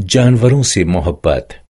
जानवरों से मोहब्बत।